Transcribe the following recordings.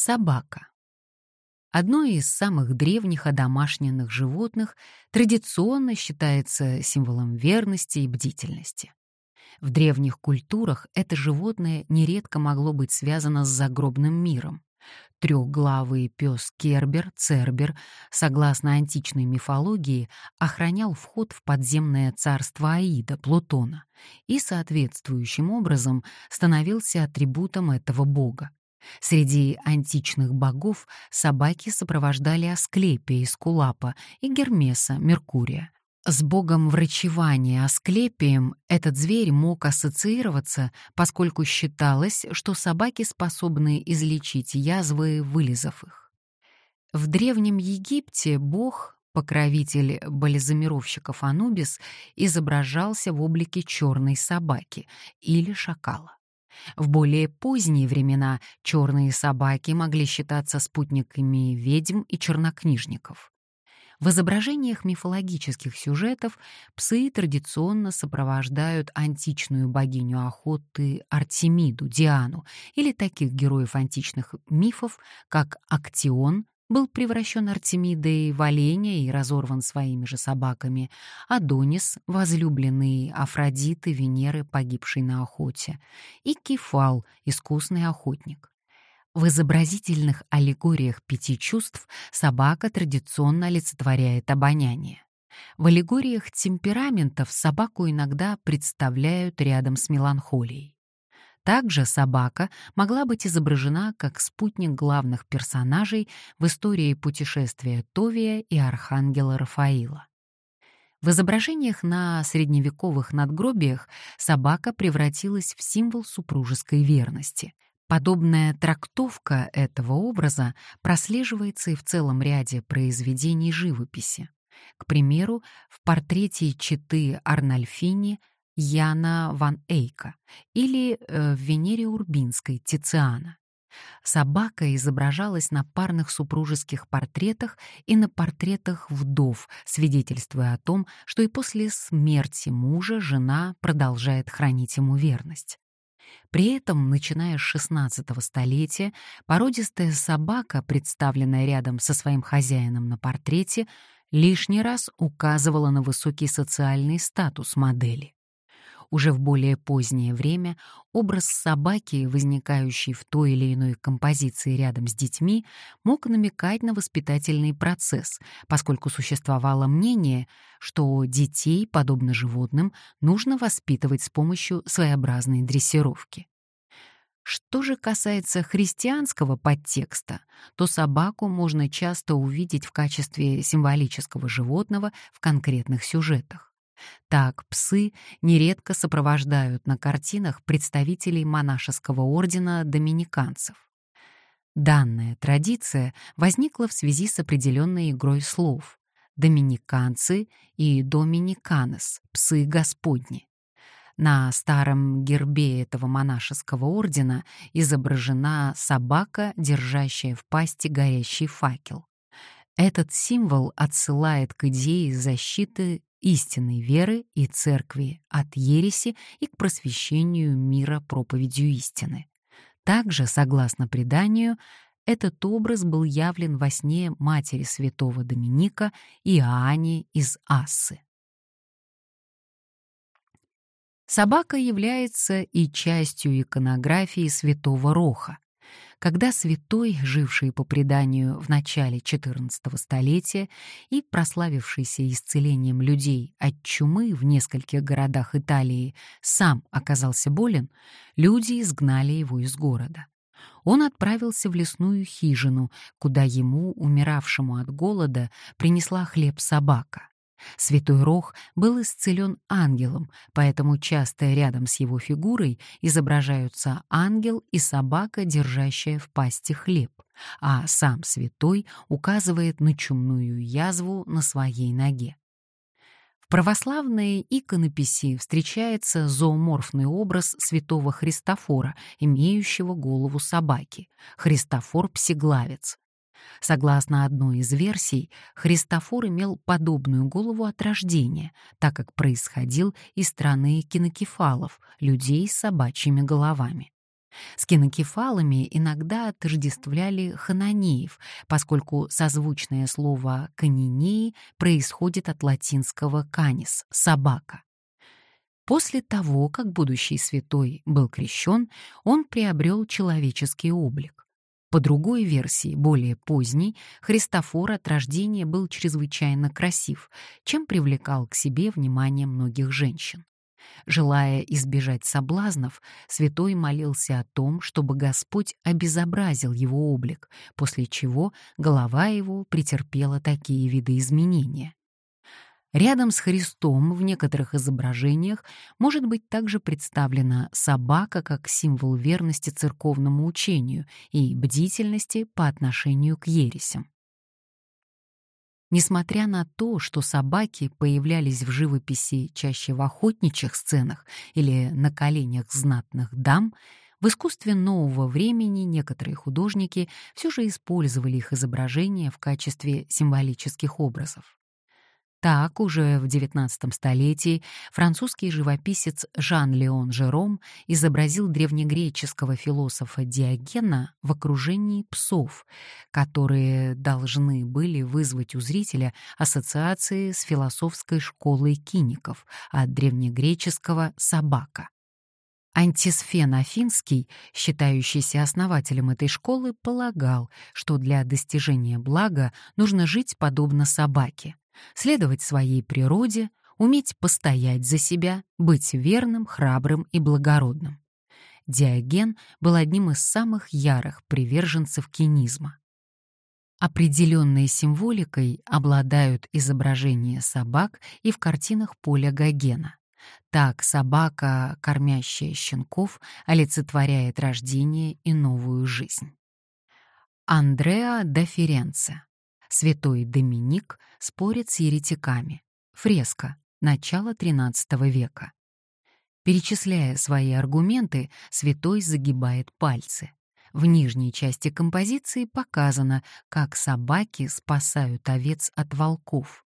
Собака. Одно из самых древних одомашненных животных традиционно считается символом верности и бдительности. В древних культурах это животное нередко могло быть связано с загробным миром. Трехглавый пес Кербер, Цербер, согласно античной мифологии, охранял вход в подземное царство Аида, Плутона, и соответствующим образом становился атрибутом этого бога. Среди античных богов собаки сопровождали Асклепия из Кулапа и Гермеса, Меркурия. С богом врачевания Асклепием этот зверь мог ассоциироваться, поскольку считалось, что собаки способны излечить язвы, вылизав их. В Древнем Египте бог, покровитель бальзамировщиков Анубис, изображался в облике черной собаки или шакала. В более поздние времена черные собаки могли считаться спутниками ведьм и чернокнижников. В изображениях мифологических сюжетов псы традиционно сопровождают античную богиню охоты Артемиду, Диану или таких героев античных мифов, как Актион, был превращен Артемидой в оленя и разорван своими же собаками, Адонис, возлюбленный Афродиты Венеры, погибший на охоте, и Кефал, искусный охотник. В изобразительных аллегориях пяти чувств собака традиционно олицетворяет обоняние. В аллегориях темпераментов собаку иногда представляют рядом с меланхолией. Также собака могла быть изображена как спутник главных персонажей в истории путешествия Товия и архангела Рафаила. В изображениях на средневековых надгробиях собака превратилась в символ супружеской верности. Подобная трактовка этого образа прослеживается и в целом ряде произведений живописи. К примеру, в портрете Читы Арнольфини Яна ван Эйка или э, в Венере Урбинской Тициана. Собака изображалась на парных супружеских портретах и на портретах вдов, свидетельствуя о том, что и после смерти мужа жена продолжает хранить ему верность. При этом, начиная с XVI столетия, породистая собака, представленная рядом со своим хозяином на портрете, лишний раз указывала на высокий социальный статус модели. Уже в более позднее время образ собаки, возникающий в той или иной композиции рядом с детьми, мог намекать на воспитательный процесс, поскольку существовало мнение, что детей, подобно животным, нужно воспитывать с помощью своеобразной дрессировки. Что же касается христианского подтекста, то собаку можно часто увидеть в качестве символического животного в конкретных сюжетах. Так псы нередко сопровождают на картинах представителей монашеского ордена доминиканцев. Данная традиция возникла в связи с определенной игрой слов «доминиканцы» и «доминиканес» — «псы Господни». На старом гербе этого монашеского ордена изображена собака, держащая в пасти горящий факел. Этот символ отсылает к идее защиты истинной веры и церкви от ереси и к просвещению мира проповедью истины. Также, согласно преданию, этот образ был явлен во сне матери святого Доминика Иоанне из Ассы. Собака является и частью иконографии святого Роха, когда святой, живший по преданию в начале XIV столетия и прославившийся исцелением людей от чумы в нескольких городах Италии, сам оказался болен, люди изгнали его из города. Он отправился в лесную хижину, куда ему, умиравшему от голода, принесла хлеб собака. Святой Рох был исцелен ангелом, поэтому часто рядом с его фигурой изображаются ангел и собака, держащая в пасти хлеб, а сам святой указывает на чумную язву на своей ноге. В православной иконописи встречается зооморфный образ святого Христофора, имеющего голову собаки, Христофор-псеглавец, Согласно одной из версий, Христофор имел подобную голову от рождения, так как происходил из страны кинокефалов, людей с собачьими головами. С кинокефалами иногда отождествляли хананеев, поскольку созвучное слово «канинеи» происходит от латинского «канис» — «собака». После того, как будущий святой был крещен, он приобрел человеческий облик. По другой версии, более поздней, Христофор от рождения был чрезвычайно красив, чем привлекал к себе внимание многих женщин. Желая избежать соблазнов, святой молился о том, чтобы Господь обезобразил его облик, после чего голова его претерпела такие виды изменения. Рядом с Христом в некоторых изображениях может быть также представлена собака как символ верности церковному учению и бдительности по отношению к ересям. Несмотря на то, что собаки появлялись в живописи чаще в охотничьих сценах или на коленях знатных дам, в искусстве нового времени некоторые художники все же использовали их изображения в качестве символических образов. Так, уже в XIX столетии французский живописец Жан-Леон Жером изобразил древнегреческого философа Диогена в окружении псов, которые должны были вызвать у зрителя ассоциации с философской школой киников, от древнегреческого «собака». Антисфен Афинский, считающийся основателем этой школы, полагал, что для достижения блага нужно жить подобно собаке, следовать своей природе, уметь постоять за себя, быть верным, храбрым и благородным. Диоген был одним из самых ярых приверженцев кинизма. Определенной символикой обладают изображения собак и в картинах Поля Гогена. Так собака, кормящая щенков, олицетворяет рождение и новую жизнь. Андреа да Ференце Святой Доминик спорит с еретиками. Фреска. Начало XIII века. Перечисляя свои аргументы, святой загибает пальцы. В нижней части композиции показано, как собаки спасают овец от волков.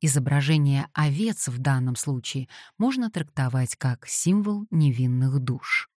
Изображение овец в данном случае можно трактовать как символ невинных душ.